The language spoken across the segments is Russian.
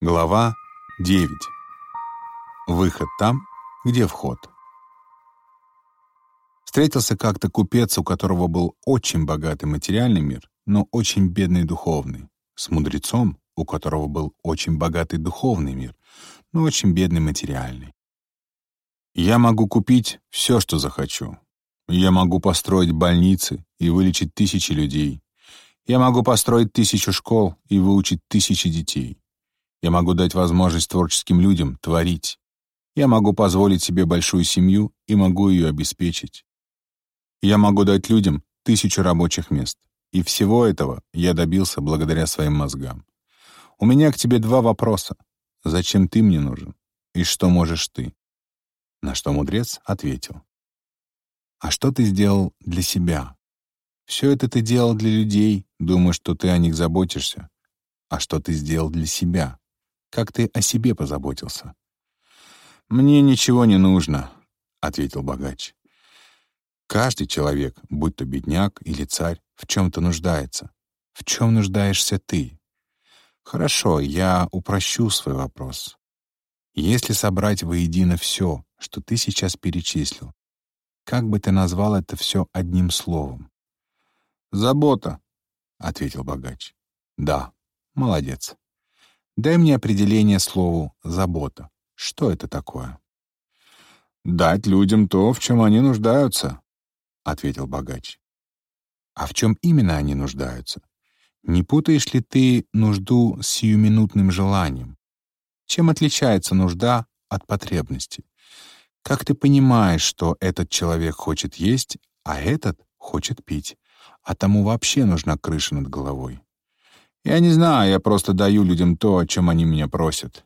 Глава 9. Выход там, где вход. Встретился как-то купец, у которого был очень богатый материальный мир, но очень бедный духовный, с мудрецом, у которого был очень богатый духовный мир, но очень бедный материальный. Я могу купить все, что захочу. Я могу построить больницы и вылечить тысячи людей. Я могу построить тысячу школ и выучить тысячи детей. Я могу дать возможность творческим людям творить. Я могу позволить себе большую семью и могу ее обеспечить. Я могу дать людям тысячу рабочих мест. И всего этого я добился благодаря своим мозгам. У меня к тебе два вопроса. Зачем ты мне нужен? И что можешь ты? На что мудрец ответил. А что ты сделал для себя? Все это ты делал для людей, думая, что ты о них заботишься. А что ты сделал для себя? Как ты о себе позаботился?» «Мне ничего не нужно», — ответил богач. «Каждый человек, будь то бедняк или царь, в чем-то нуждается. В чем нуждаешься ты?» «Хорошо, я упрощу свой вопрос. Если собрать воедино все, что ты сейчас перечислил, как бы ты назвал это все одним словом?» «Забота», — ответил богач. «Да, молодец». Дай мне определение слову «забота». Что это такое? «Дать людям то, в чем они нуждаются», — ответил богач. «А в чем именно они нуждаются? Не путаешь ли ты нужду с сиюминутным желанием? Чем отличается нужда от потребности? Как ты понимаешь, что этот человек хочет есть, а этот хочет пить, а тому вообще нужна крыша над головой?» Я не знаю, я просто даю людям то, о чем они меня просят.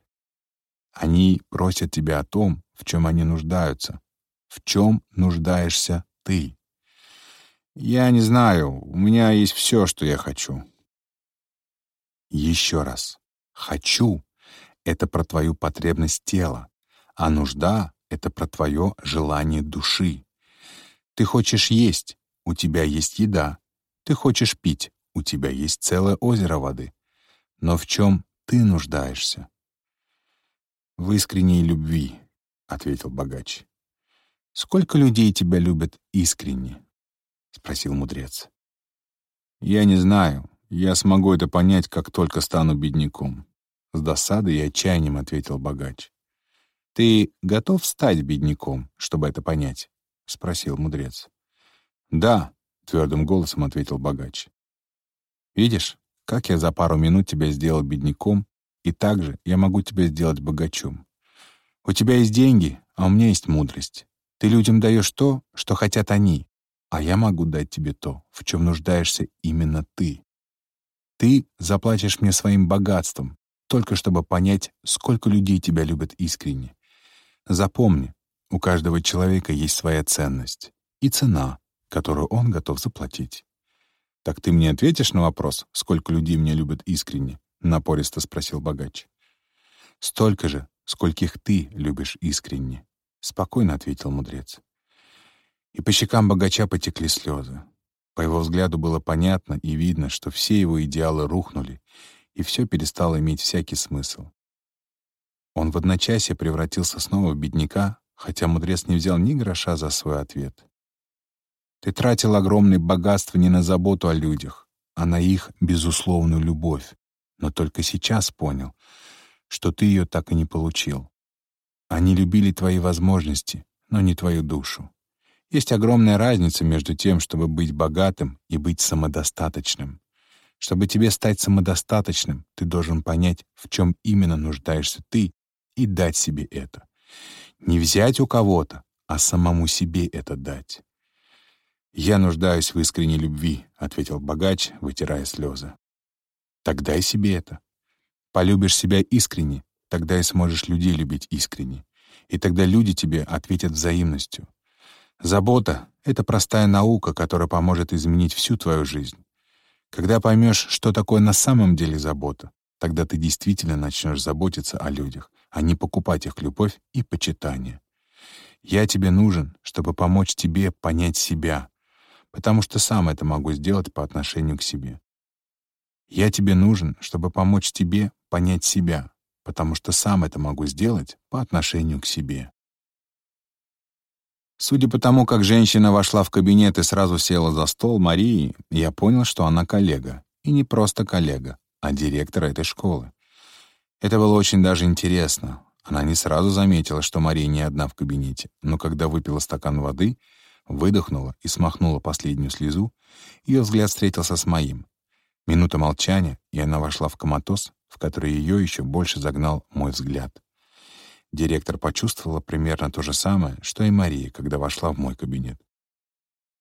Они просят тебя о том, в чем они нуждаются. В чем нуждаешься ты? Я не знаю, у меня есть все, что я хочу. Еще раз. «Хочу» — это про твою потребность тела, а нужда — это про твое желание души. Ты хочешь есть, у тебя есть еда. Ты хочешь пить, у тебя есть целое озеро воды. Но в чем ты нуждаешься? В искренней любви, — ответил богач. Сколько людей тебя любят искренне? — спросил мудрец. Я не знаю. Я смогу это понять, как только стану бедняком. С досадой и отчаянием ответил богач. «Ты готов стать бедняком, чтобы это понять?» — спросил мудрец. «Да», — твердым голосом ответил богач. Видишь, как я за пару минут тебя сделал бедняком, и также я могу тебя сделать богачом. У тебя есть деньги, а у меня есть мудрость. Ты людям даешь то, что хотят они, а я могу дать тебе то, в чем нуждаешься именно ты. Ты заплатишь мне своим богатством, только чтобы понять, сколько людей тебя любят искренне. Запомни, у каждого человека есть своя ценность и цена, которую он готов заплатить. «Так ты мне ответишь на вопрос, сколько людей меня любят искренне?» — напористо спросил богач. «Столько же, скольких ты любишь искренне», — спокойно ответил мудрец. И по щекам богача потекли слезы. По его взгляду было понятно и видно, что все его идеалы рухнули, и все перестало иметь всякий смысл. Он в одночасье превратился снова в бедняка, хотя мудрец не взял ни гроша за свой ответ. Ты тратил огромные богатства не на заботу о людях, а на их безусловную любовь, но только сейчас понял, что ты ее так и не получил. Они любили твои возможности, но не твою душу. Есть огромная разница между тем, чтобы быть богатым и быть самодостаточным. Чтобы тебе стать самодостаточным, ты должен понять, в чем именно нуждаешься ты, и дать себе это. Не взять у кого-то, а самому себе это дать. «Я нуждаюсь в искренней любви», — ответил богач, вытирая слезы. «Так дай себе это. Полюбишь себя искренне, тогда и сможешь людей любить искренне. И тогда люди тебе ответят взаимностью. Забота — это простая наука, которая поможет изменить всю твою жизнь. Когда поймешь, что такое на самом деле забота, тогда ты действительно начнешь заботиться о людях, а не покупать их любовь и почитание. Я тебе нужен, чтобы помочь тебе понять себя, потому что сам это могу сделать по отношению к себе. Я тебе нужен, чтобы помочь тебе понять себя, потому что сам это могу сделать по отношению к себе. Судя по тому, как женщина вошла в кабинет и сразу села за стол Марии, я понял, что она коллега. И не просто коллега, а директор этой школы. Это было очень даже интересно. Она не сразу заметила, что Мария не одна в кабинете, но когда выпила стакан воды, выдохнула и смахнула последнюю слезу, ее взгляд встретился с моим. Минута молчания, и она вошла в коматоз, в который ее еще больше загнал мой взгляд. Директор почувствовала примерно то же самое, что и Мария, когда вошла в мой кабинет.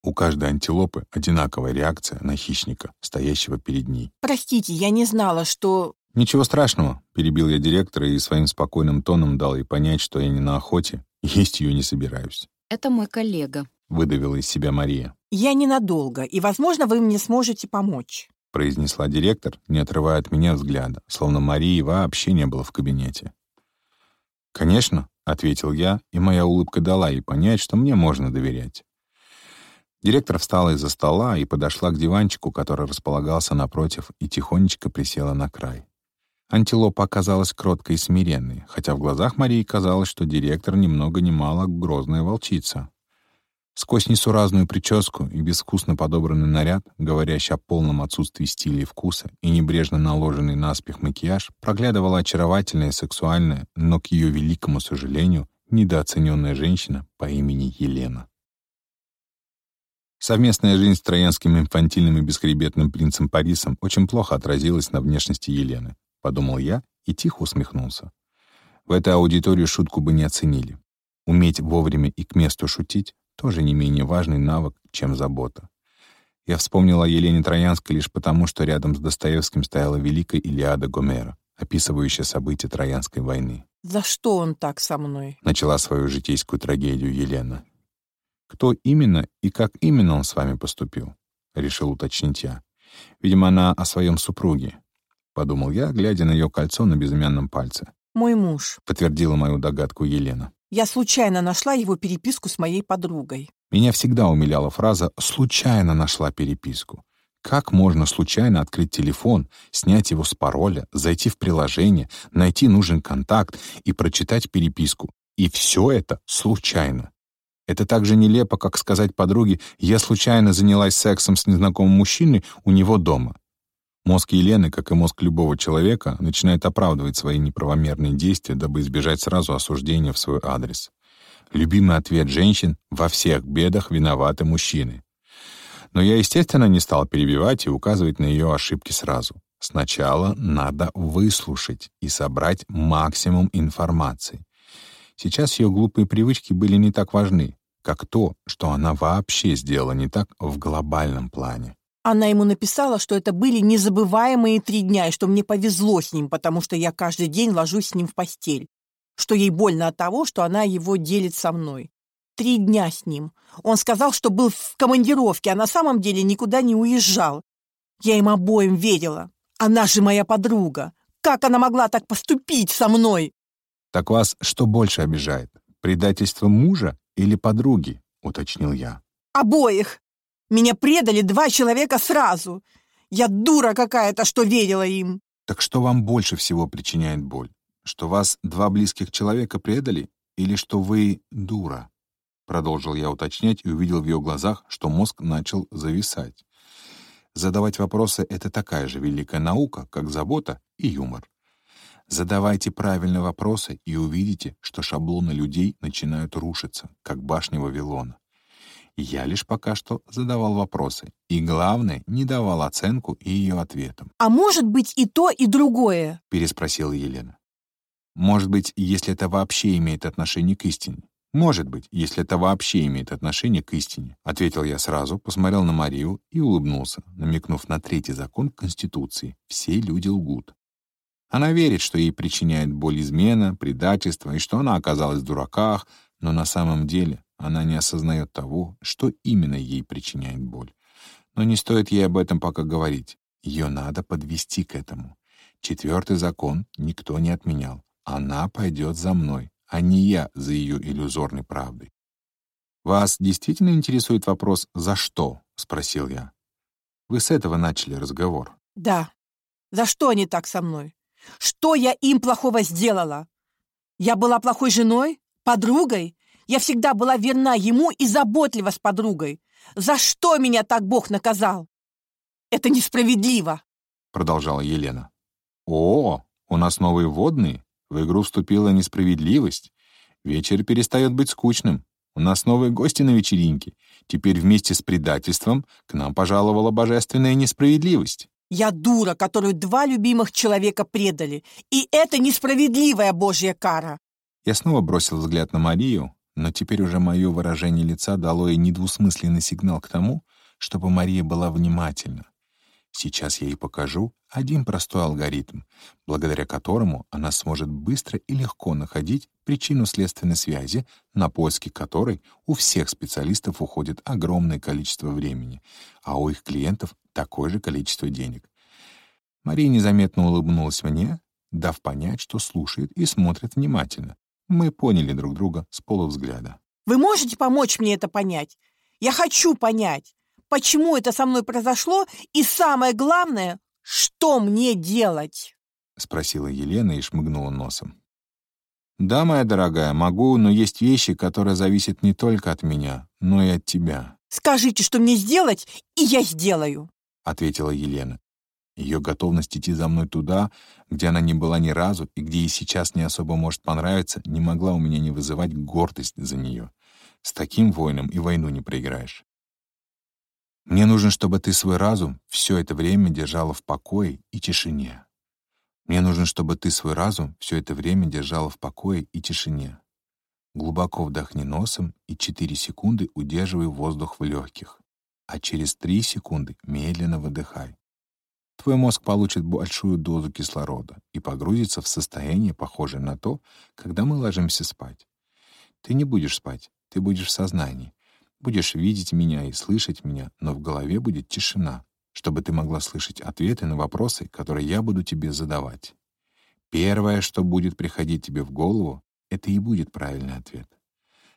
У каждой антилопы одинаковая реакция на хищника, стоящего перед ней. «Простите, я не знала, что...» «Ничего страшного», — перебил я директора и своим спокойным тоном дал ей понять, что я не на охоте, есть ее не собираюсь. «Это мой коллега», — выдавила из себя Мария. «Я ненадолго, и, возможно, вы мне сможете помочь», — произнесла директор, не отрывая от меня взгляда, словно Марии вообще не было в кабинете. «Конечно», — ответил я, и моя улыбка дала ей понять, что мне можно доверять. Директор встала из-за стола и подошла к диванчику, который располагался напротив, и тихонечко присела на край. Антилопа оказалась кроткой и смиренной, хотя в глазах Марии казалось, что директор ни много ни мало грозная волчица. Сквозь несуразную прическу и безвкусно подобранный наряд, говорящий о полном отсутствии стиля и вкуса, и небрежно наложенный наспех макияж, проглядывала очаровательная и сексуальная, но, к ее великому сожалению, недооцененная женщина по имени Елена. Совместная жизнь с троянским инфантильным и бесхребетным принцем Парисом очень плохо отразилась на внешности Елены. — подумал я и тихо усмехнулся. В этой аудитории шутку бы не оценили. Уметь вовремя и к месту шутить — тоже не менее важный навык, чем забота. Я вспомнил о Елене Троянской лишь потому, что рядом с Достоевским стояла великая Илиада Гомера, описывающая события Троянской войны. «За что он так со мной?» — начала свою житейскую трагедию Елена. «Кто именно и как именно он с вами поступил?» — решил уточнить я. Видимо, она о своем супруге, — подумал я, глядя на ее кольцо на безымянном пальце. «Мой муж», — подтвердила мою догадку Елена. «Я случайно нашла его переписку с моей подругой». Меня всегда умиляла фраза «случайно нашла переписку». Как можно случайно открыть телефон, снять его с пароля, зайти в приложение, найти нужный контакт и прочитать переписку? И все это случайно. Это так же нелепо, как сказать подруге «я случайно занялась сексом с незнакомым мужчиной у него дома». Мозг Елены, как и мозг любого человека, начинает оправдывать свои неправомерные действия, дабы избежать сразу осуждения в свой адрес. Любимый ответ женщин — во всех бедах виноваты мужчины. Но я, естественно, не стал перебивать и указывать на ее ошибки сразу. Сначала надо выслушать и собрать максимум информации. Сейчас ее глупые привычки были не так важны, как то, что она вообще сделала не так в глобальном плане. Она ему написала, что это были незабываемые три дня, и что мне повезло с ним, потому что я каждый день ложусь с ним в постель. Что ей больно от того, что она его делит со мной. Три дня с ним. Он сказал, что был в командировке, а на самом деле никуда не уезжал. Я им обоим верила. Она же моя подруга. Как она могла так поступить со мной? «Так вас что больше обижает? Предательство мужа или подруги?» — уточнил я. «Обоих. Меня предали два человека сразу. Я дура какая-то, что верила им. Так что вам больше всего причиняет боль? Что вас два близких человека предали? Или что вы дура? Продолжил я уточнять и увидел в ее глазах, что мозг начал зависать. Задавать вопросы — это такая же великая наука, как забота и юмор. Задавайте правильные вопросы и увидите, что шаблоны людей начинают рушиться, как башня Вавилона. Я лишь пока что задавал вопросы. И, главное, не давал оценку и ее ответам. «А может быть и то, и другое?» — переспросила Елена. «Может быть, если это вообще имеет отношение к истине?» «Может быть, если это вообще имеет отношение к истине», — ответил я сразу, посмотрел на Марию и улыбнулся, намекнув на третий закон Конституции «все люди лгут». Она верит, что ей причиняет боль измена, предательство, и что она оказалась в дураках, но на самом деле она не осознает того, что именно ей причиняет боль. Но не стоит ей об этом пока говорить. Ее надо подвести к этому. Четвертый закон никто не отменял. Она пойдет за мной, а не я за ее иллюзорной правдой. «Вас действительно интересует вопрос «за что?» — спросил я. «Вы с этого начали разговор». «Да. За что они так со мной? Что я им плохого сделала? Я была плохой женой? Подругой? Я всегда была верна ему и заботлива с подругой. За что меня так Бог наказал? Это несправедливо, продолжала Елена. О, у нас новые водные. В игру вступила несправедливость. Вечер перестает быть скучным. У нас новые гости на вечеринке. Теперь вместе с предательством к нам пожаловала божественная несправедливость. Я дура, которую два любимых человека предали. И это несправедливая божья кара. Я снова бросил взгляд на Марию, но теперь уже мое выражение лица дало ей недвусмысленный сигнал к тому, чтобы Мария была внимательна. Сейчас я ей покажу один простой алгоритм, благодаря которому она сможет быстро и легко находить причину следственной связи, на поиски которой у всех специалистов уходит огромное количество времени, а у их клиентов такое же количество денег. Мария незаметно улыбнулась мне, дав понять, что слушает и смотрит внимательно. Мы поняли друг друга с полувзгляда. «Вы можете помочь мне это понять? Я хочу понять почему это со мной произошло, и самое главное, что мне делать?» — спросила Елена и шмыгнула носом. «Да, моя дорогая, могу, но есть вещи, которые зависят не только от меня, но и от тебя». «Скажите, что мне сделать, и я сделаю», — ответила Елена. Ее готовность идти за мной туда, где она не была ни разу и где ей сейчас не особо может понравиться, не могла у меня не вызывать гордость за нее. С таким воином и войну не проиграешь. Мне нужно, чтобы ты свой разум все это время держала в покое и тишине. Мне нужно, чтобы ты свой разум все это время держала в покое и тишине. Глубоко вдохни носом и 4 секунды удерживай воздух в легких, а через 3 секунды медленно выдыхай. Твой мозг получит большую дозу кислорода и погрузится в состояние, похожее на то, когда мы ложимся спать. Ты не будешь спать, ты будешь в сознании, Будешь видеть меня и слышать меня, но в голове будет тишина, чтобы ты могла слышать ответы на вопросы, которые я буду тебе задавать. Первое, что будет приходить тебе в голову, это и будет правильный ответ.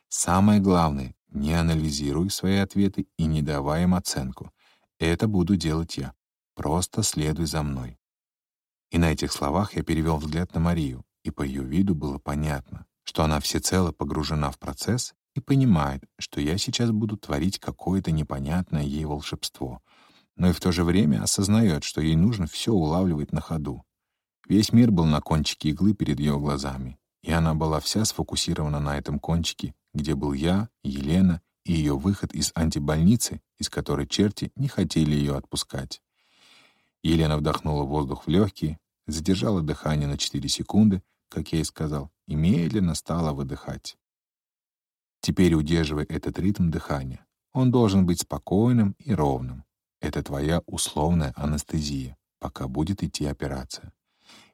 Самое главное, не анализируй свои ответы и не давай им оценку. Это буду делать я. Просто следуй за мной. И на этих словах я перевел взгляд на Марию, и по ее виду было понятно, что она всецело погружена в процесс и понимает, что я сейчас буду творить какое-то непонятное ей волшебство, но и в то же время осознает, что ей нужно все улавливать на ходу. Весь мир был на кончике иглы перед ее глазами, и она была вся сфокусирована на этом кончике, где был я, Елена и ее выход из антибольницы, из которой черти не хотели ее отпускать. Елена вдохнула воздух в легкие, задержала дыхание на 4 секунды, как я и сказал, и медленно стала выдыхать. Теперь удерживай этот ритм дыхания. Он должен быть спокойным и ровным. Это твоя условная анестезия, пока будет идти операция.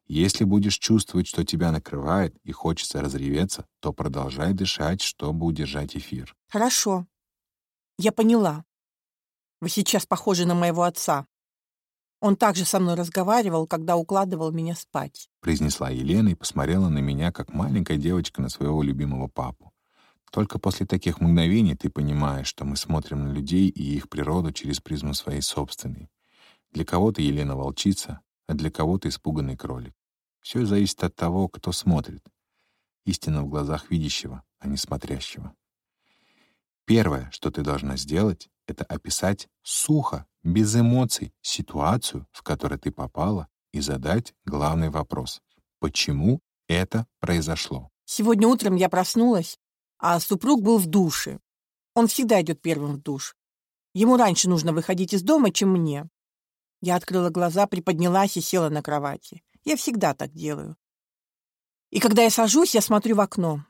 Если будешь чувствовать, что тебя накрывает и хочется разреветься, то продолжай дышать, чтобы удержать эфир. Хорошо. Я поняла. Вы сейчас похожи на моего отца. Он также со мной разговаривал, когда укладывал меня спать. Произнесла Елена и посмотрела на меня, как маленькая девочка на своего любимого папу. Только после таких мгновений ты понимаешь, что мы смотрим на людей и их природу через призму своей собственной. Для кого-то Елена волчица, а для кого-то испуганный кролик. Все зависит от того, кто смотрит. Истина в глазах видящего, а не смотрящего. Первое, что ты должна сделать, это описать сухо, без эмоций, ситуацию, в которой ты попала, и задать главный вопрос. Почему это произошло? Сегодня утром я проснулась а супруг был в душе. Он всегда идет первым в душ. Ему раньше нужно выходить из дома, чем мне. Я открыла глаза, приподнялась и села на кровати. Я всегда так делаю. И когда я сажусь, я смотрю в окно.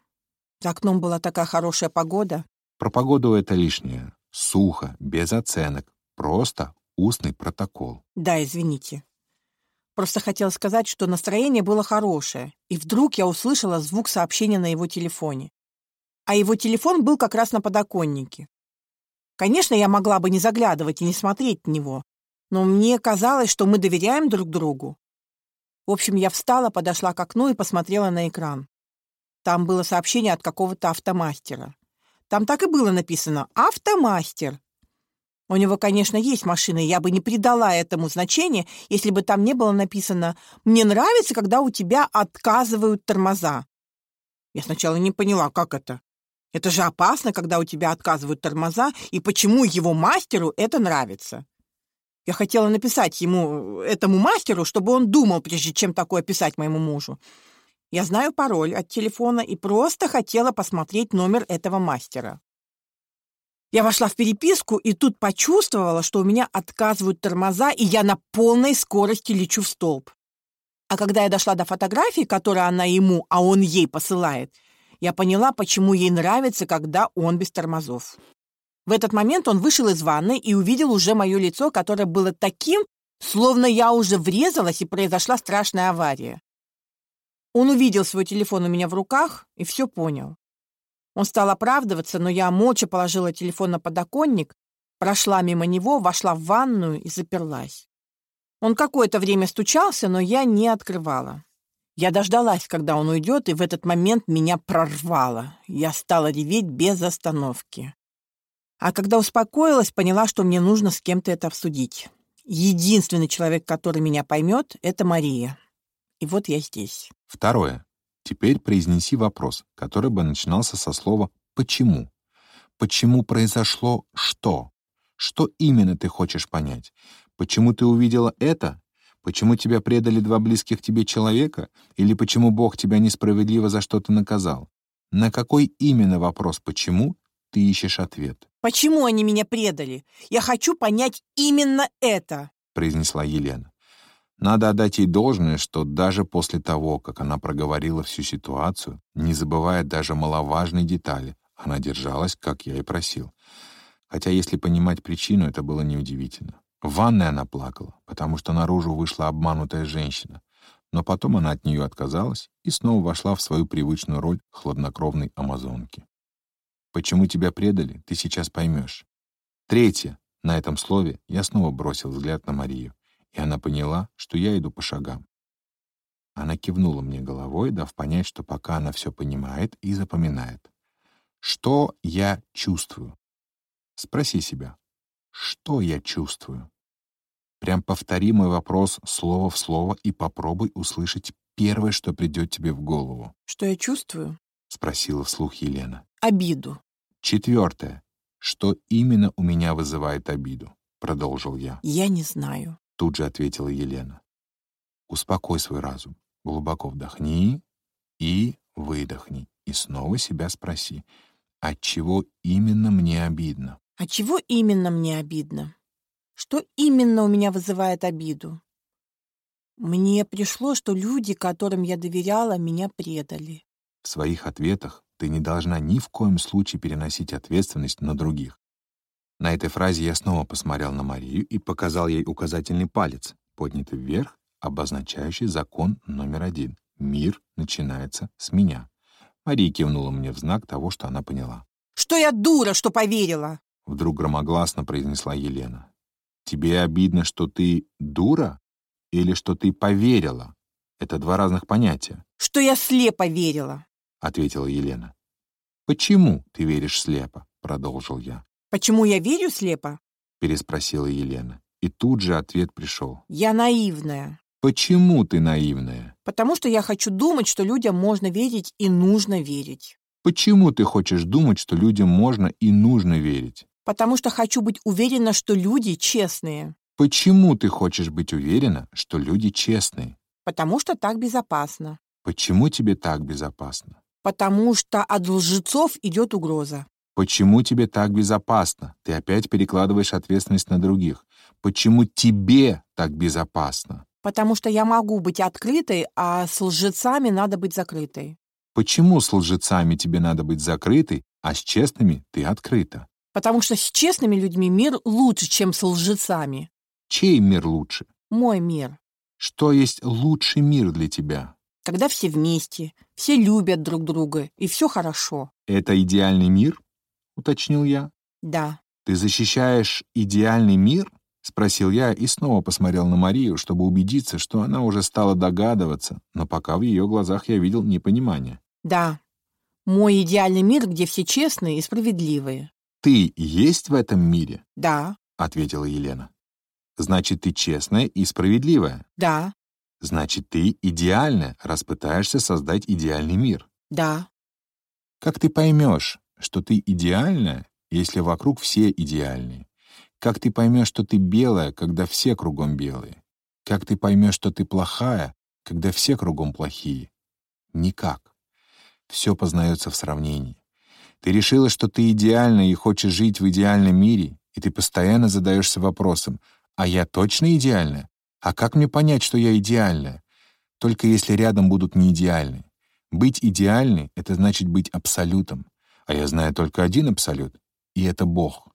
За окном была такая хорошая погода. Про погоду это лишнее. Сухо, без оценок. Просто устный протокол. Да, извините. Просто хотела сказать, что настроение было хорошее, и вдруг я услышала звук сообщения на его телефоне а его телефон был как раз на подоконнике. Конечно, я могла бы не заглядывать и не смотреть на него, но мне казалось, что мы доверяем друг другу. В общем, я встала, подошла к окну и посмотрела на экран. Там было сообщение от какого-то автомастера. Там так и было написано «Автомастер». У него, конечно, есть машина, я бы не придала этому значения, если бы там не было написано «Мне нравится, когда у тебя отказывают тормоза». Я сначала не поняла, как это. Это же опасно, когда у тебя отказывают тормоза, и почему его мастеру это нравится. Я хотела написать ему, этому мастеру, чтобы он думал, прежде чем такое писать моему мужу. Я знаю пароль от телефона и просто хотела посмотреть номер этого мастера. Я вошла в переписку и тут почувствовала, что у меня отказывают тормоза, и я на полной скорости лечу в столб. А когда я дошла до фотографии, которую она ему, а он ей посылает, я поняла, почему ей нравится, когда он без тормозов. В этот момент он вышел из ванной и увидел уже мое лицо, которое было таким, словно я уже врезалась и произошла страшная авария. Он увидел свой телефон у меня в руках и все понял. Он стал оправдываться, но я молча положила телефон на подоконник, прошла мимо него, вошла в ванную и заперлась. Он какое-то время стучался, но я не открывала. Я дождалась, когда он уйдет, и в этот момент меня прорвало. Я стала реветь без остановки. А когда успокоилась, поняла, что мне нужно с кем-то это обсудить. Единственный человек, который меня поймет, — это Мария. И вот я здесь. Второе. Теперь произнеси вопрос, который бы начинался со слова «почему?». Почему произошло что? Что именно ты хочешь понять? Почему ты увидела это? Почему тебя предали два близких тебе человека? Или почему Бог тебя несправедливо за что-то наказал? На какой именно вопрос «почему» ты ищешь ответ? «Почему они меня предали? Я хочу понять именно это!» — произнесла Елена. Надо отдать ей должное, что даже после того, как она проговорила всю ситуацию, не забывая даже маловажной детали, она держалась, как я и просил. Хотя, если понимать причину, это было неудивительно. В ванной она плакала, потому что наружу вышла обманутая женщина. Но потом она от нее отказалась и снова вошла в свою привычную роль хладнокровной амазонки. Почему тебя предали, ты сейчас поймешь. Третье. На этом слове я снова бросил взгляд на Марию и она поняла, что я иду по шагам. Она кивнула мне головой, дав понять, что пока она все понимает и запоминает. Что я чувствую? Спроси себя, что я чувствую? Прям повтори мой вопрос слово в слово и попробуй услышать первое, что придет тебе в голову. Что я чувствую? Спросила вслух Елена. Обиду. Четвертое. Что именно у меня вызывает обиду? Продолжил я. Я не знаю тут же ответила Елена. Успокой свой разум, глубоко вдохни и выдохни, и снова себя спроси, от чего именно мне обидно? От чего именно мне обидно? Что именно у меня вызывает обиду? Мне пришло, что люди, которым я доверяла, меня предали. В своих ответах ты не должна ни в коем случае переносить ответственность на других. На этой фразе я снова посмотрел на Марию и показал ей указательный палец, поднятый вверх, обозначающий закон номер один. Мир начинается с меня. Мария кивнула мне в знак того, что она поняла. «Что я дура, что поверила!» Вдруг громогласно произнесла Елена. «Тебе обидно, что ты дура или что ты поверила? Это два разных понятия». «Что я слепо верила», — ответила Елена. «Почему ты веришь слепо?» — продолжил я. «Почему я верю слепо?» — переспросила Елена. И тут же ответ пришел. «Я наивная». «Почему ты наивная?» «Потому что я хочу думать, что людям можно верить и нужно верить». «Почему ты хочешь думать, что людям можно и нужно верить?» «Потому что хочу быть уверена, что люди честные». «Почему ты хочешь быть уверена, что люди честные?» «Потому что так безопасно». «Почему тебе так безопасно?» «Потому что от лжецов идет угроза». Почему тебе так безопасно? Ты опять перекладываешь ответственность на других. Почему тебе так безопасно? Потому что я могу быть открытой, а с лжецами надо быть закрытой. Почему с лжецами тебе надо быть закрытой, а с честными ты открыта? Потому что с честными людьми мир лучше, чем с лжецами. Чей мир лучше? Мой мир. Что есть лучший мир для тебя? Когда все вместе, все любят друг друга, и все хорошо. Это идеальный мир? — уточнил я. «Да». «Ты защищаешь идеальный мир?» — спросил я и снова посмотрел на Марию, чтобы убедиться, что она уже стала догадываться, но пока в ее глазах я видел непонимание. «Да. Мой идеальный мир, где все честные и справедливые». «Ты есть в этом мире?» «Да». ответила Елена. «Значит, ты честная и справедливая. Да, Значит, ты идеальная, раз пытаешься создать идеальный мир. да. Как ты поймешь, что ты идеальная, если вокруг все идеальные? Как ты поймешь, что ты белая, когда все кругом белые? Как ты поймешь, что ты плохая, когда все кругом плохие? Никак. Все познается в сравнении. Ты решила, что ты идеальна и хочешь жить в идеальном мире, и ты постоянно задаешься вопросом, а я точно идеальная? А как мне понять, что я идеальная? Только если рядом будут неидеальные. Быть идеальной — это значит быть абсолютом. А я знаю только один абсолют, и это Бог.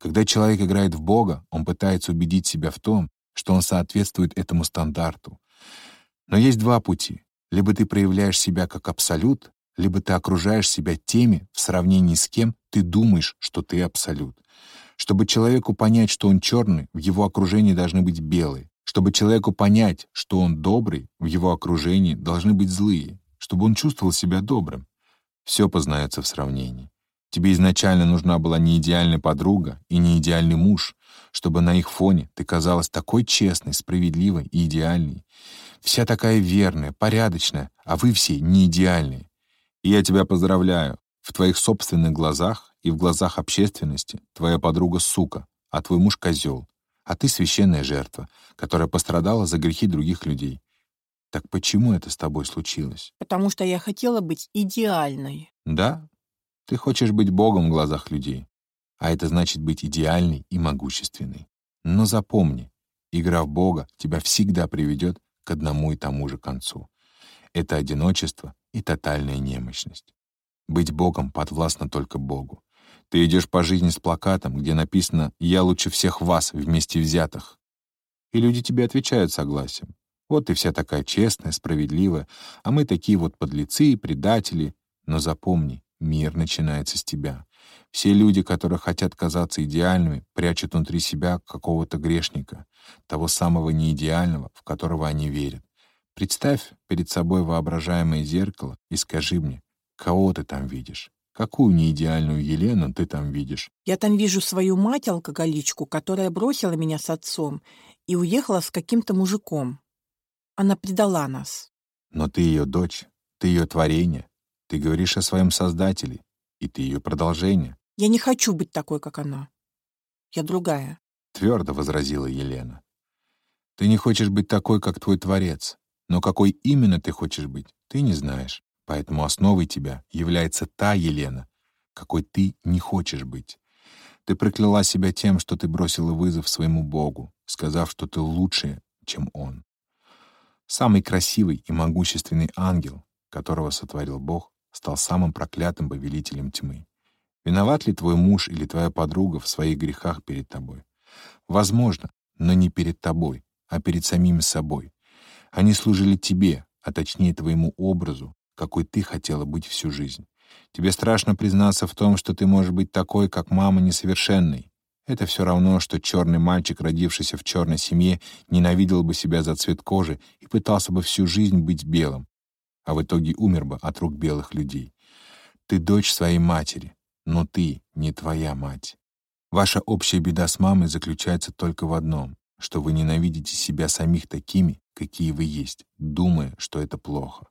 Когда человек играет в Бога, он пытается убедить себя в том, что он соответствует этому стандарту. Но есть два пути. Либо ты проявляешь себя как абсолют, либо ты окружаешь себя теми, в сравнении с кем ты думаешь, что ты абсолют. Чтобы человеку понять, что он черный, в его окружении должны быть белые. Чтобы человеку понять, что он добрый, в его окружении должны быть злые. Чтобы он чувствовал себя добрым. Все познается в сравнении. Тебе изначально нужна была не идеальная подруга и не идеальный муж, чтобы на их фоне ты казалась такой честной, справедливой и идеальной. Вся такая верная, порядочная, а вы все не идеальные. И я тебя поздравляю. В твоих собственных глазах и в глазах общественности твоя подруга — сука, а твой муж — козел, а ты — священная жертва, которая пострадала за грехи других людей. Так почему это с тобой случилось? Потому что я хотела быть идеальной. Да, ты хочешь быть Богом в глазах людей, а это значит быть идеальной и могущественной. Но запомни, игра в Бога тебя всегда приведет к одному и тому же концу. Это одиночество и тотальная немощность. Быть Богом подвластно только Богу. Ты идешь по жизни с плакатом, где написано «Я лучше всех вас вместе взятых». И люди тебе отвечают согласием. Вот ты вся такая честная, справедливая, а мы такие вот подлецы и предатели. Но запомни, мир начинается с тебя. Все люди, которые хотят казаться идеальными, прячут внутри себя какого-то грешника, того самого неидеального, в которого они верят. Представь перед собой воображаемое зеркало и скажи мне, кого ты там видишь? Какую неидеальную Елену ты там видишь? Я там вижу свою мать-алкоголичку, которая бросила меня с отцом и уехала с каким-то мужиком. Она предала нас. Но ты ее дочь, ты ее творение. Ты говоришь о своем Создателе, и ты ее продолжение. Я не хочу быть такой, как она. Я другая. Твердо возразила Елена. Ты не хочешь быть такой, как твой Творец. Но какой именно ты хочешь быть, ты не знаешь. Поэтому основой тебя является та Елена, какой ты не хочешь быть. Ты прокляла себя тем, что ты бросила вызов своему Богу, сказав, что ты лучше, чем Он. Самый красивый и могущественный ангел, которого сотворил Бог, стал самым проклятым повелителем тьмы. Виноват ли твой муж или твоя подруга в своих грехах перед тобой? Возможно, но не перед тобой, а перед самим собой. Они служили тебе, а точнее твоему образу, какой ты хотела быть всю жизнь. Тебе страшно признаться в том, что ты можешь быть такой, как мама несовершенной. Это все равно, что черный мальчик, родившийся в черной семье, ненавидел бы себя за цвет кожи и пытался бы всю жизнь быть белым, а в итоге умер бы от рук белых людей. Ты дочь своей матери, но ты не твоя мать. Ваша общая беда с мамой заключается только в одном, что вы ненавидите себя самих такими, какие вы есть, думая, что это плохо.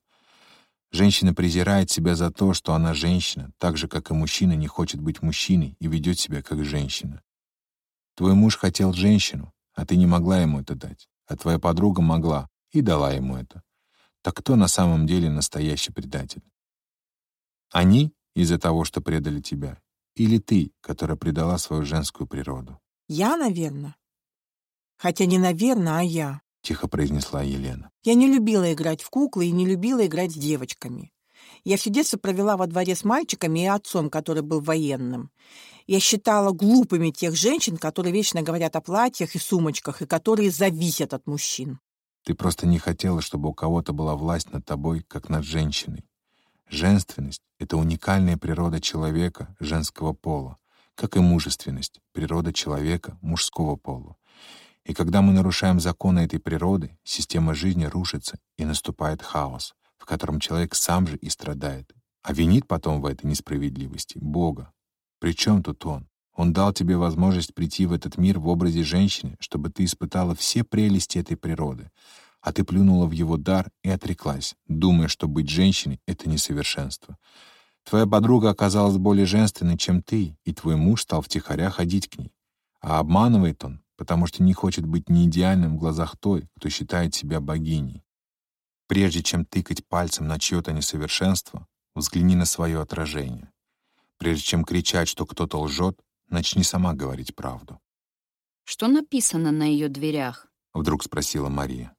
Женщина презирает себя за то, что она женщина, так же, как и мужчина не хочет быть мужчиной и ведет себя как женщина. Твой муж хотел женщину, а ты не могла ему это дать, а твоя подруга могла и дала ему это. Так кто на самом деле настоящий предатель? Они из-за того, что предали тебя, или ты, которая предала свою женскую природу? Я, наверное. Хотя не наверное, а я. — тихо произнесла Елена. Я не любила играть в куклы и не любила играть с девочками. Я все детство провела во дворе с мальчиками и отцом, который был военным. Я считала глупыми тех женщин, которые вечно говорят о платьях и сумочках, и которые зависят от мужчин. Ты просто не хотела, чтобы у кого-то была власть над тобой, как над женщиной. Женственность — это уникальная природа человека женского пола, как и мужественность — природа человека мужского пола. И когда мы нарушаем законы этой природы, система жизни рушится, и наступает хаос, в котором человек сам же и страдает, а винит потом в этой несправедливости Бога. При чем тут он? Он дал тебе возможность прийти в этот мир в образе женщины, чтобы ты испытала все прелести этой природы, а ты плюнула в его дар и отреклась, думая, что быть женщиной — это несовершенство. Твоя подруга оказалась более женственной, чем ты, и твой муж стал втихаря ходить к ней. А обманывает он, потому что не хочет быть неидеальным в глазах той, кто считает себя богиней. Прежде чем тыкать пальцем на чье-то несовершенство, взгляни на свое отражение. Прежде чем кричать, что кто-то лжет, начни сама говорить правду. «Что написано на ее дверях?» — вдруг спросила Мария.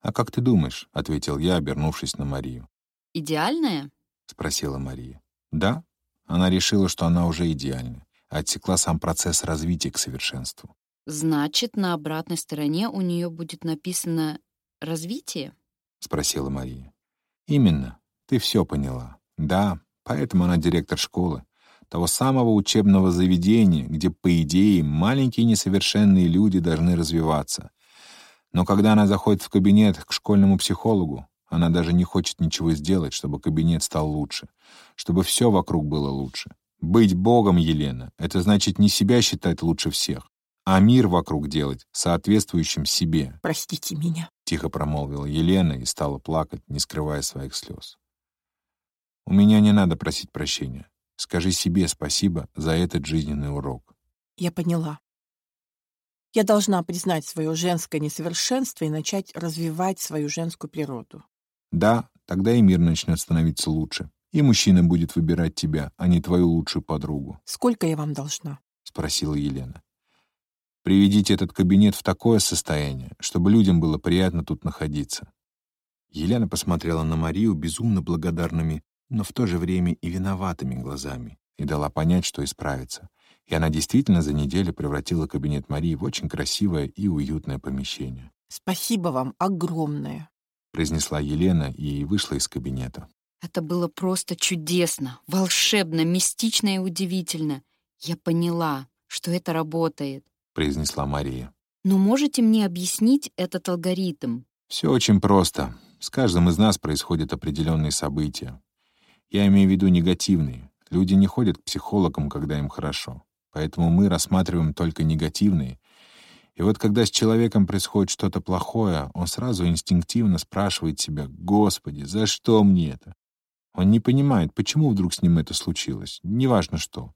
«А как ты думаешь?» — ответил я, обернувшись на Марию. «Идеальная?» — спросила Мария. «Да». Она решила, что она уже идеальна, отсекла сам процесс развития к совершенству. «Значит, на обратной стороне у нее будет написано «развитие»?» — спросила Мария. «Именно. Ты все поняла. Да, поэтому она директор школы, того самого учебного заведения, где, по идее, маленькие несовершенные люди должны развиваться. Но когда она заходит в кабинет к школьному психологу, она даже не хочет ничего сделать, чтобы кабинет стал лучше, чтобы все вокруг было лучше. Быть Богом, Елена, это значит не себя считать лучше всех, а мир вокруг делать, соответствующим себе. «Простите меня», — тихо промолвила Елена и стала плакать, не скрывая своих слез. «У меня не надо просить прощения. Скажи себе спасибо за этот жизненный урок». «Я поняла. Я должна признать свое женское несовершенство и начать развивать свою женскую природу. Да, тогда и мир начнет становиться лучше. И мужчина будет выбирать тебя, а не твою лучшую подругу. «Сколько я вам должна?» — спросила Елена. «Приведите этот кабинет в такое состояние, чтобы людям было приятно тут находиться». Елена посмотрела на Марию безумно благодарными, но в то же время и виноватыми глазами и дала понять, что исправится. И она действительно за неделю превратила кабинет Марии в очень красивое и уютное помещение. «Спасибо вам огромное», — произнесла Елена и вышла из кабинета. Это было просто чудесно, волшебно, мистично и удивительно. Я поняла, что это работает, — произнесла Мария. Но можете мне объяснить этот алгоритм? Все очень просто. С каждым из нас происходят определенные события. Я имею в виду негативные. Люди не ходят к психологам, когда им хорошо. Поэтому мы рассматриваем только негативные. И вот когда с человеком происходит что-то плохое, он сразу инстинктивно спрашивает себя, «Господи, за что мне это?» Он не понимает, почему вдруг с ним это случилось. Неважно что.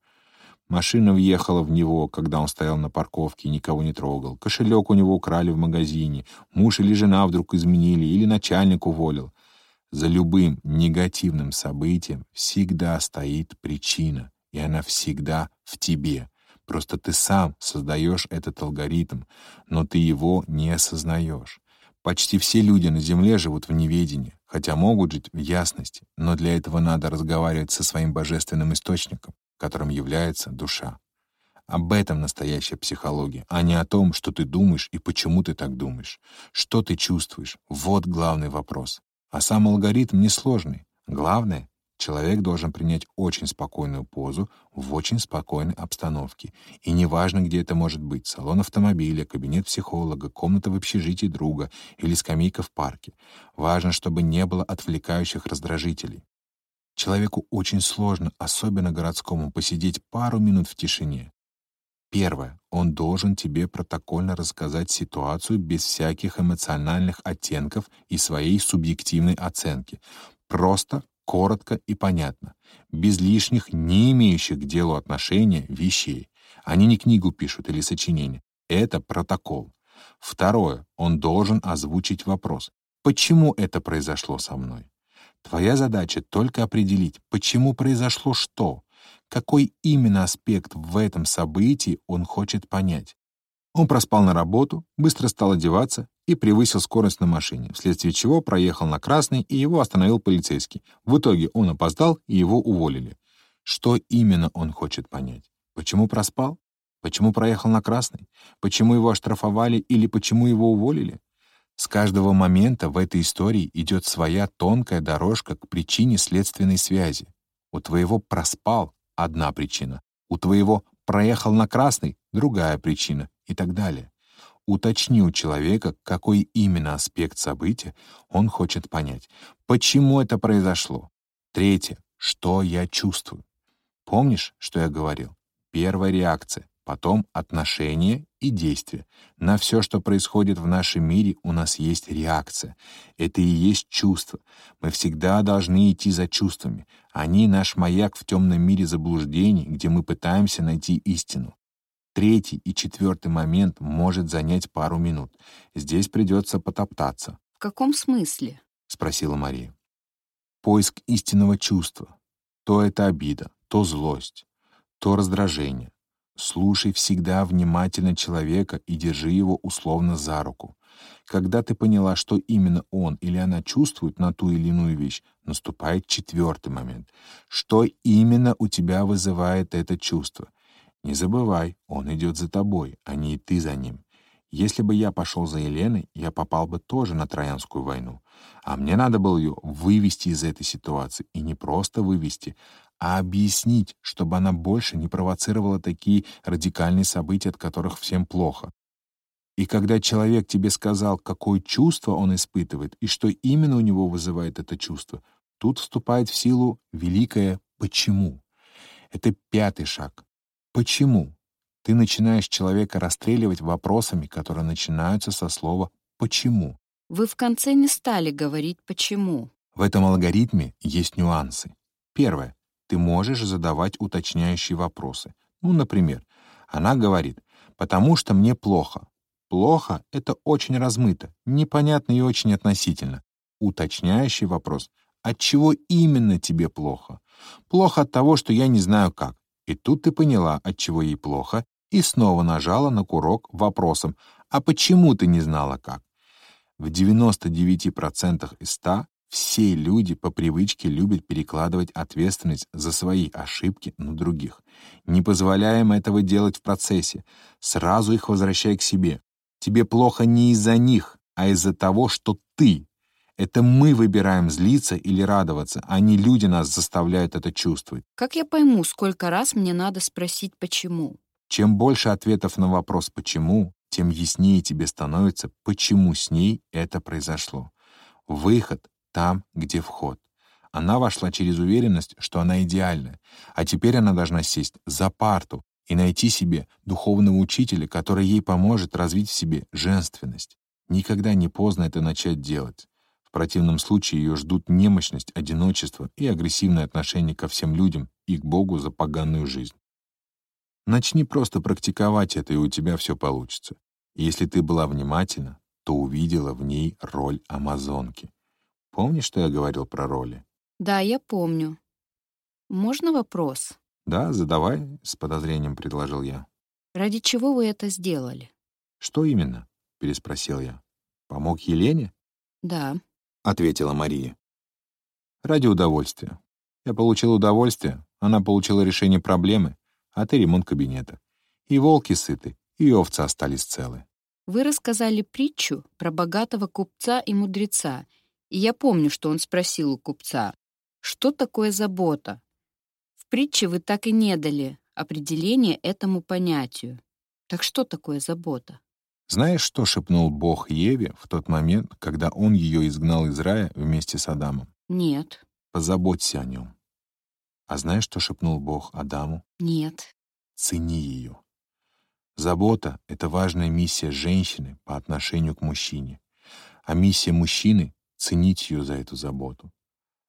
Машина въехала в него, когда он стоял на парковке и никого не трогал. Кошелек у него украли в магазине. Муж или жена вдруг изменили, или начальник уволил. За любым негативным событием всегда стоит причина и она всегда в тебе. Просто ты сам создаешь этот алгоритм, но ты его не осознаешь. Почти все люди на Земле живут в неведении, хотя могут жить в ясности, но для этого надо разговаривать со своим божественным источником, которым является душа. Об этом настоящая психология, а не о том, что ты думаешь и почему ты так думаешь. Что ты чувствуешь? Вот главный вопрос. А сам алгоритм несложный. Главное Человек должен принять очень спокойную позу в очень спокойной обстановке. И неважно, где это может быть — салон автомобиля, кабинет психолога, комната в общежитии друга или скамейка в парке. Важно, чтобы не было отвлекающих раздражителей. Человеку очень сложно, особенно городскому, посидеть пару минут в тишине. Первое. Он должен тебе протокольно рассказать ситуацию без всяких эмоциональных оттенков и своей субъективной оценки. Просто коротко и понятно, без лишних, не имеющих к делу отношения вещей. Они не книгу пишут или сочинение. Это протокол. Второе. Он должен озвучить вопрос. Почему это произошло со мной? Твоя задача только определить, почему произошло что, какой именно аспект в этом событии он хочет понять. Он проспал на работу, быстро стал одеваться и превысил скорость на машине, вследствие чего проехал на красный и его остановил полицейский. В итоге он опоздал и его уволили. Что именно он хочет понять? Почему проспал? Почему проехал на красный? Почему его оштрафовали или почему его уволили? С каждого момента в этой истории идет своя тонкая дорожка к причине следственной связи. У твоего «проспал» — одна причина, у твоего «проехал на красный» — другая причина и так далее. Уточни у человека, какой именно аспект события он хочет понять. Почему это произошло? Третье. Что я чувствую? Помнишь, что я говорил? Первая реакция, потом отношение и действие. На все, что происходит в нашем мире, у нас есть реакция. Это и есть чувство. Мы всегда должны идти за чувствами. Они — наш маяк в темном мире заблуждений, где мы пытаемся найти истину. Третий и четвертый момент может занять пару минут. Здесь придется потоптаться. В каком смысле? — спросила Мария. Поиск истинного чувства. То это обида, то злость, то раздражение. Слушай всегда внимательно человека и держи его условно за руку. Когда ты поняла, что именно он или она чувствует на ту или иную вещь, наступает четвертый момент. Что именно у тебя вызывает это чувство? Не забывай, он идет за тобой, а не ты за ним. Если бы я пошел за Еленой, я попал бы тоже на Троянскую войну. А мне надо было ее вывести из этой ситуации. И не просто вывести, а объяснить, чтобы она больше не провоцировала такие радикальные события, от которых всем плохо. И когда человек тебе сказал, какое чувство он испытывает и что именно у него вызывает это чувство, тут вступает в силу великое «почему». Это пятый шаг. Почему? Ты начинаешь человека расстреливать вопросами, которые начинаются со слова «почему». Вы в конце не стали говорить «почему». В этом алгоритме есть нюансы. Первое. Ты можешь задавать уточняющие вопросы. Ну, например, она говорит «потому что мне плохо». Плохо — это очень размыто, непонятно и очень относительно. Уточняющий вопрос «от чего именно тебе плохо?» Плохо от того, что я не знаю как. И тут ты поняла, от чего ей плохо, и снова нажала на курок вопросом «А почему ты не знала как?» В 99% из 100 все люди по привычке любят перекладывать ответственность за свои ошибки на других. Не позволяем этого делать в процессе. Сразу их возвращай к себе. Тебе плохо не из-за них, а из-за того, что ты. Это мы выбираем злиться или радоваться, а не люди нас заставляют это чувствовать. Как я пойму, сколько раз мне надо спросить «почему»? Чем больше ответов на вопрос «почему», тем яснее тебе становится, почему с ней это произошло. Выход там, где вход. Она вошла через уверенность, что она идеальна, а теперь она должна сесть за парту и найти себе духовного учителя, который ей поможет развить в себе женственность. Никогда не поздно это начать делать. В противном случае ее ждут немощность, одиночество и агрессивное отношение ко всем людям и к Богу за поганую жизнь. Начни просто практиковать это, и у тебя все получится. Если ты была внимательна, то увидела в ней роль амазонки. Помнишь, что я говорил про роли? Да, я помню. Можно вопрос? Да, задавай, с подозрением предложил я. Ради чего вы это сделали? Что именно? переспросил я. Помог Елене? Да, ответила Мария. Ради удовольствия. Я получил удовольствие, она получила решение проблемы, а ты ремонт кабинета. И волки сыты, и овцы остались целы. Вы рассказали притчу про богатого купца и мудреца, и я помню, что он спросил у купца, что такое забота? В притче вы так и не дали определение этому понятию. Так что такое забота? Знаешь, что шепнул Бог Еве в тот момент, когда он ее изгнал из рая вместе с Адамом? Нет. Позаботься о нем. А знаешь, что шепнул Бог Адаму? Нет. Цени ее. Забота — это важная миссия женщины по отношению к мужчине. А миссия мужчины — ценить ее за эту заботу.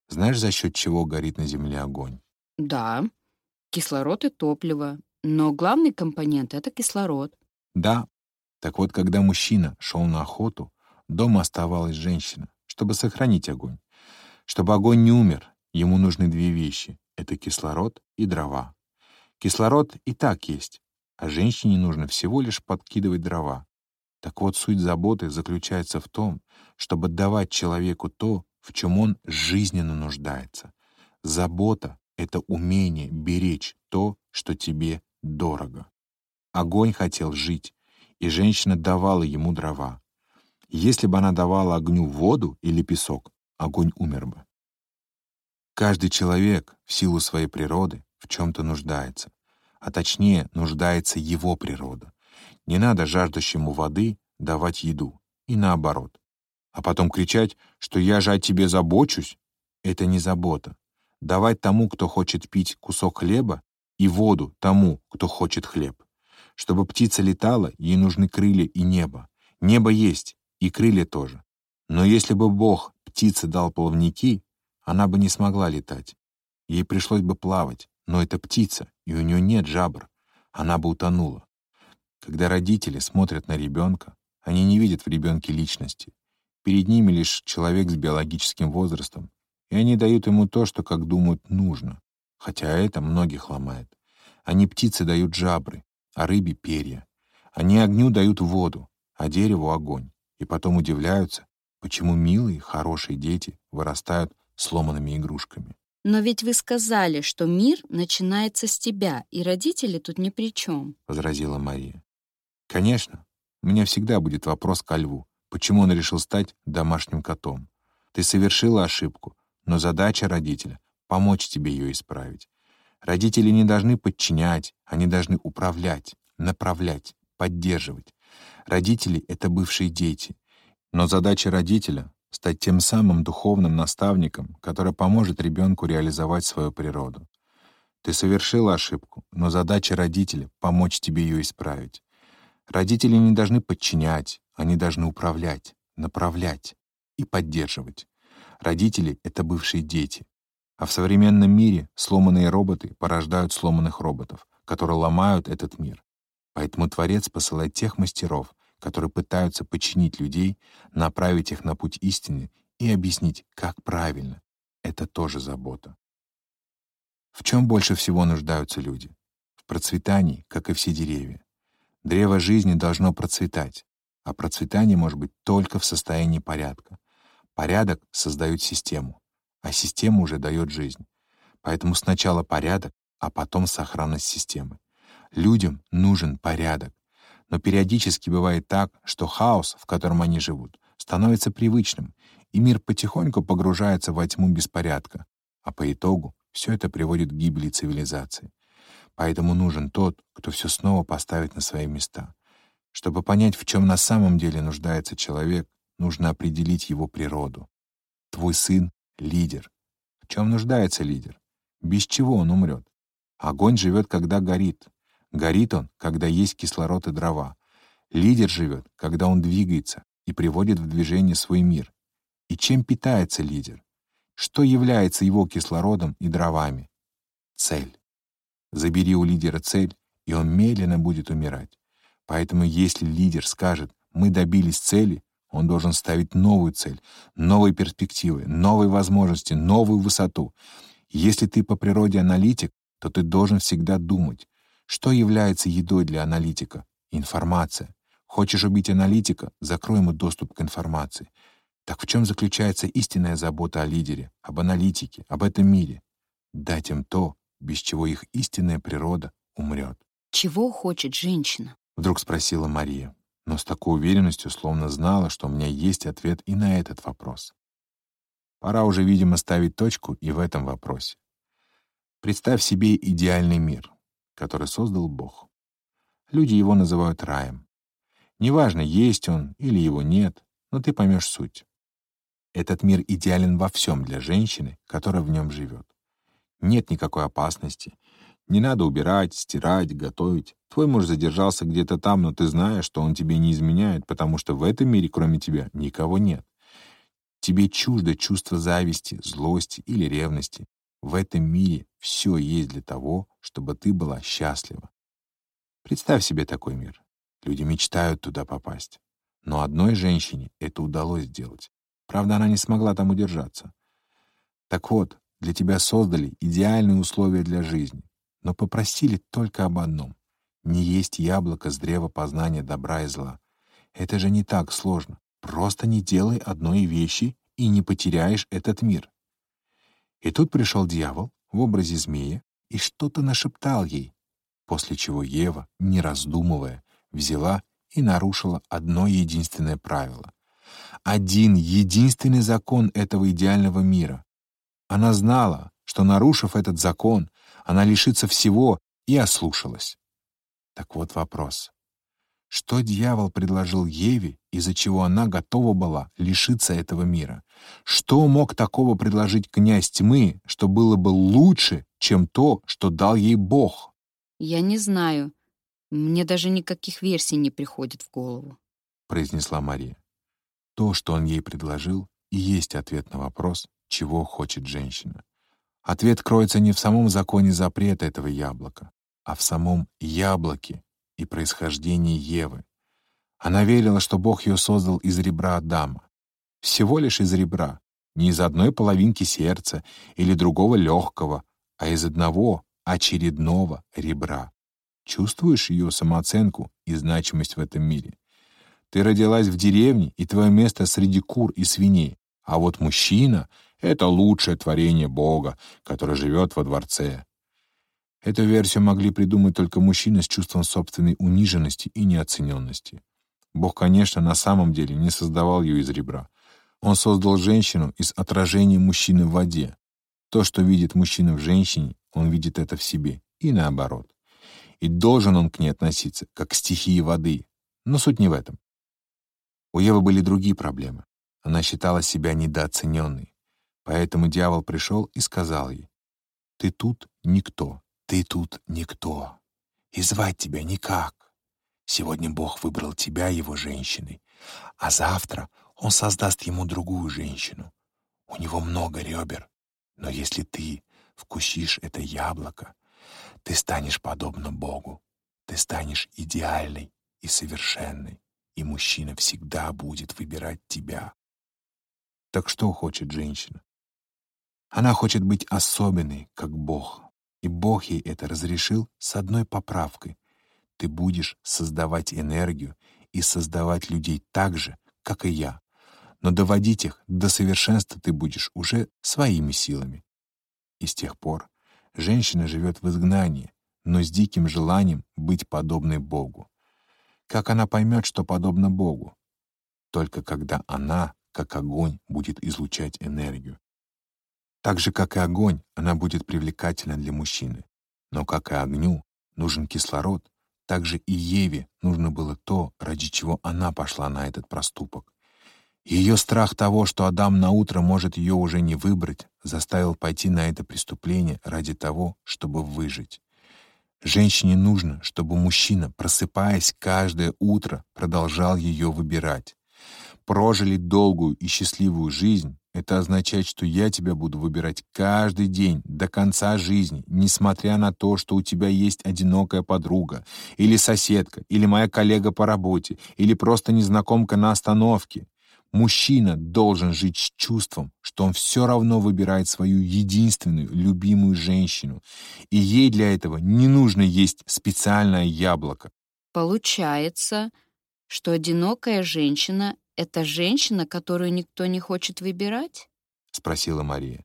Знаешь, за счет чего горит на Земле огонь? Да, кислород и топливо. Но главный компонент — это кислород. Да. Так вот, когда мужчина шел на охоту, дома оставалась женщина, чтобы сохранить огонь. Чтобы огонь не умер, ему нужны две вещи — это кислород и дрова. Кислород и так есть, а женщине нужно всего лишь подкидывать дрова. Так вот, суть заботы заключается в том, чтобы давать человеку то, в чем он жизненно нуждается. Забота — это умение беречь то, что тебе дорого. Огонь хотел жить, и женщина давала ему дрова. Если бы она давала огню воду или песок, огонь умер бы. Каждый человек в силу своей природы в чем-то нуждается а точнее нуждается его природа. Не надо жаждущему воды давать еду, и наоборот. А потом кричать, что я же о тебе забочусь, это не забота. Давать тому, кто хочет пить кусок хлеба, и воду тому, кто хочет хлеб. Чтобы птица летала, ей нужны крылья и небо. Небо есть, и крылья тоже. Но если бы Бог птице дал плавники, она бы не смогла летать. Ей пришлось бы плавать, но это птица, и у нее нет жабр. Она бы утонула. Когда родители смотрят на ребенка, они не видят в ребенке личности. Перед ними лишь человек с биологическим возрастом, и они дают ему то, что, как думают, нужно. Хотя это многих ломает. Они птицы дают жабры, а рыбе — перья. Они огню дают воду, а дереву — огонь. И потом удивляются, почему милые, хорошие дети вырастают сломанными игрушками. Но ведь вы сказали, что мир начинается с тебя, и родители тут ни при чем, — возразила Мария. Конечно, у меня всегда будет вопрос ко льву, почему он решил стать домашним котом. Ты совершила ошибку, но задача родителя — помочь тебе ее исправить. Родители не должны подчинять, они должны управлять, направлять, поддерживать. Родители — это бывшие дети. Но задача родителя — стать тем самым духовным наставником, который поможет ребенку реализовать свою природу. Ты совершила ошибку, но задача родителя — помочь тебе ее исправить. Родители не должны подчинять, они должны управлять, направлять и поддерживать. Родители — это бывшие дети. А в современном мире сломанные роботы порождают сломанных роботов, которые ломают этот мир. Поэтому Творец посылает тех мастеров, которые пытаются починить людей, направить их на путь истины и объяснить, как правильно. Это тоже забота. В чем больше всего нуждаются люди? В процветании, как и все деревья. Древо жизни должно процветать, а процветание может быть только в состоянии порядка. Порядок создает систему, а система уже дает жизнь. Поэтому сначала порядок, а потом сохранность системы. Людям нужен порядок. Но периодически бывает так, что хаос, в котором они живут, становится привычным, и мир потихоньку погружается во тьму беспорядка, а по итогу все это приводит к гибели цивилизации. Поэтому нужен тот, кто все снова поставит на свои места. Чтобы понять, в чем на самом деле нуждается человек, нужно определить его природу. Твой сын — лидер. В чем нуждается лидер? Без чего он умрет? Огонь живет, когда горит. Горит он, когда есть кислород и дрова. Лидер живет, когда он двигается и приводит в движение свой мир. И чем питается лидер? Что является его кислородом и дровами? Цель. Забери у лидера цель, и он медленно будет умирать. Поэтому если лидер скажет «мы добились цели», он должен ставить новую цель, новые перспективы, новые возможности, новую высоту. Если ты по природе аналитик, то ты должен всегда думать, что является едой для аналитика? Информация. Хочешь убить аналитика? Закрой ему доступ к информации. Так в чем заключается истинная забота о лидере, об аналитике, об этом мире? Дать им то, без чего их истинная природа умрет. Чего хочет женщина? Вдруг спросила Мария но с такой уверенностью словно знала, что у меня есть ответ и на этот вопрос. Пора уже, видимо, ставить точку и в этом вопросе. Представь себе идеальный мир, который создал Бог. Люди его называют раем. Неважно, есть он или его нет, но ты поймешь суть. Этот мир идеален во всем для женщины, которая в нем живет. Нет никакой опасности, не надо убирать, стирать, готовить. Твой муж задержался где-то там, но ты знаешь, что он тебе не изменяет, потому что в этом мире, кроме тебя, никого нет. Тебе чуждо чувство зависти, злости или ревности. В этом мире все есть для того, чтобы ты была счастлива. Представь себе такой мир. Люди мечтают туда попасть. Но одной женщине это удалось сделать. Правда, она не смогла там удержаться. Так вот, для тебя создали идеальные условия для жизни но попросили только об одном — не есть яблоко с древа познания добра и зла. Это же не так сложно. Просто не делай одной вещи, и не потеряешь этот мир. И тут пришел дьявол в образе змея и что-то нашептал ей, после чего Ева, не раздумывая, взяла и нарушила одно единственное правило. Один единственный закон этого идеального мира. Она знала, что, нарушив этот закон, она лишится всего и ослушалась. Так вот вопрос. Что дьявол предложил Еве, из-за чего она готова была лишиться этого мира? Что мог такого предложить князь тьмы, что было бы лучше, чем то, что дал ей Бог? «Я не знаю. Мне даже никаких версий не приходит в голову», — произнесла Мария. То, что он ей предложил, и есть ответ на вопрос, чего хочет женщина. Ответ кроется не в самом законе запрета этого яблока, а в самом яблоке и происхождении Евы. Она верила, что Бог ее создал из ребра Адама. Всего лишь из ребра, не из одной половинки сердца или другого легкого, а из одного очередного ребра. Чувствуешь ее самооценку и значимость в этом мире? Ты родилась в деревне, и твое место среди кур и свиней. А вот мужчина — это лучшее творение Бога, который живет во дворце. Эту версию могли придумать только мужчины с чувством собственной униженности и неоцененности. Бог, конечно, на самом деле не создавал ее из ребра. Он создал женщину из отражения мужчины в воде. То, что видит мужчина в женщине, он видит это в себе, и наоборот. И должен он к ней относиться, как к стихии воды. Но суть не в этом. У Евы были другие проблемы. Она считала себя недооцененной. Поэтому дьявол пришел и сказал ей, «Ты тут никто, ты тут никто, и звать тебя никак. Сегодня Бог выбрал тебя его женщиной, а завтра Он создаст ему другую женщину. У него много ребер, но если ты вкусишь это яблоко, ты станешь подобно Богу, ты станешь идеальной и совершенной и мужчина всегда будет выбирать тебя. Так что хочет женщина? Она хочет быть особенной, как Бог. И Бог ей это разрешил с одной поправкой. Ты будешь создавать энергию и создавать людей так же, как и я. Но доводить их до совершенства ты будешь уже своими силами. И с тех пор женщина живет в изгнании, но с диким желанием быть подобной Богу. Как она поймет, что подобно Богу? Только когда она, как огонь, будет излучать энергию. Так же, как и огонь, она будет привлекательна для мужчины. Но, как и огню, нужен кислород, так же и Еве нужно было то, ради чего она пошла на этот проступок. Ее страх того, что Адам на утро может ее уже не выбрать, заставил пойти на это преступление ради того, чтобы выжить. Женщине нужно, чтобы мужчина, просыпаясь каждое утро, продолжал ее выбирать. Прожили долгую и счастливую жизнь — это означает, что я тебя буду выбирать каждый день, до конца жизни, несмотря на то, что у тебя есть одинокая подруга, или соседка, или моя коллега по работе, или просто незнакомка на остановке. Мужчина должен жить с чувством, что он все равно выбирает свою единственную, любимую женщину, и ей для этого не нужно есть специальное яблоко. Получается, что одинокая женщина — это женщина, которую никто не хочет выбирать? — спросила Мария.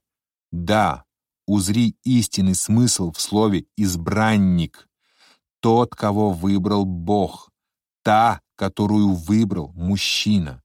Да, узри истинный смысл в слове «избранник». Тот, кого выбрал Бог. Та, которую выбрал мужчина.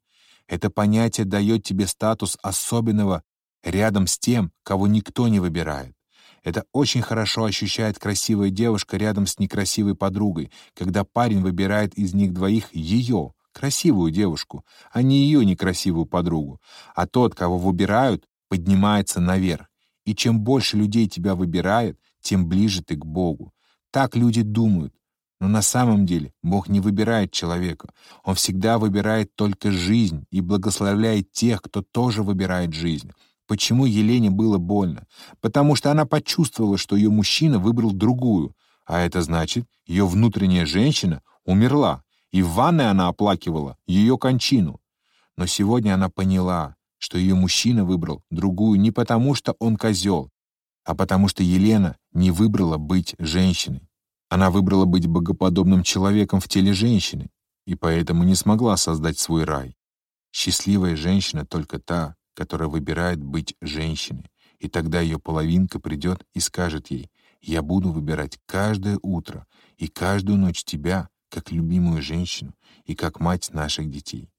Это понятие дает тебе статус особенного рядом с тем, кого никто не выбирает. Это очень хорошо ощущает красивая девушка рядом с некрасивой подругой, когда парень выбирает из них двоих ее, красивую девушку, а не ее некрасивую подругу. А тот, кого выбирают, поднимается наверх. И чем больше людей тебя выбирает, тем ближе ты к Богу. Так люди думают, но на самом деле Бог не выбирает человека. Он всегда выбирает только жизнь и благословляет тех, кто тоже выбирает жизнь. Почему Елене было больно? Потому что она почувствовала, что ее мужчина выбрал другую, а это значит, ее внутренняя женщина умерла, и в ванной она оплакивала ее кончину. Но сегодня она поняла, что ее мужчина выбрал другую не потому, что он козел, а потому что Елена не выбрала быть женщиной. Она выбрала быть богоподобным человеком в теле женщины и поэтому не смогла создать свой рай. Счастливая женщина только та, которая выбирает быть женщиной, и тогда ее половинка придет и скажет ей, «Я буду выбирать каждое утро и каждую ночь тебя, как любимую женщину и как мать наших детей».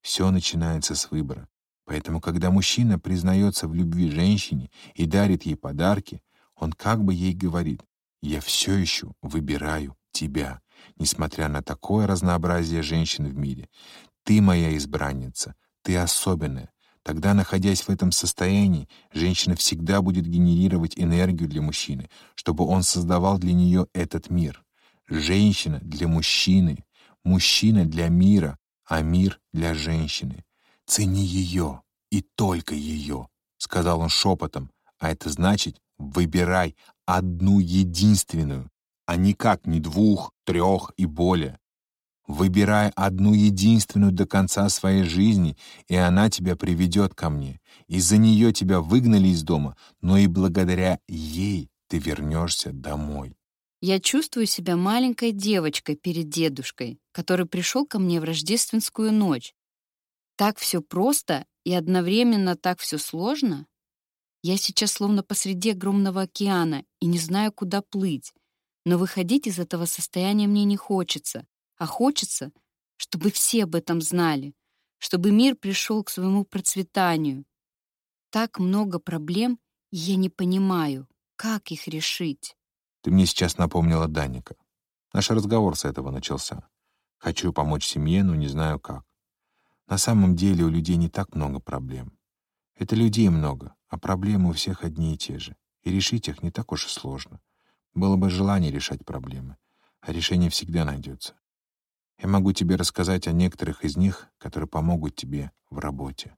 Все начинается с выбора. Поэтому, когда мужчина признается в любви женщине и дарит ей подарки, он как бы ей говорит, я все еще выбираю тебя. несмотря на такое разнообразие женщин в мире. Ты моя избранница, ты особенная. Тогда, находясь в этом состоянии, женщина всегда будет генерировать энергию для мужчины, чтобы он создавал для нее этот мир. Женщина для мужчины, мужчина для мира, а мир для женщины. Цени ее и только ее, — сказал он шепотом, а это значит выбирай одну единственную, а никак не двух, трех и более. Выбирай одну единственную до конца своей жизни, и она тебя приведет ко мне. Из-за нее тебя выгнали из дома, но и благодаря ей ты вернешься домой. Я чувствую себя маленькой девочкой перед дедушкой, который пришел ко мне в рождественскую ночь. Так все просто и одновременно так все сложно. Я сейчас словно посреди огромного океана и не знаю, куда плыть. Но выходить из этого состояния мне не хочется. А хочется, чтобы все об этом знали, чтобы мир пришел к своему процветанию. Так много проблем, и я не понимаю, как их решить. Ты мне сейчас напомнила Даника. Наш разговор с этого начался. Хочу помочь семье, но не знаю как. На самом деле у людей не так много проблем. Это людей много, а проблемы у всех одни и те же. И решить их не так уж и сложно. Было бы желание решать проблемы, а решение всегда найдется. Я могу тебе рассказать о некоторых из них, которые помогут тебе в работе.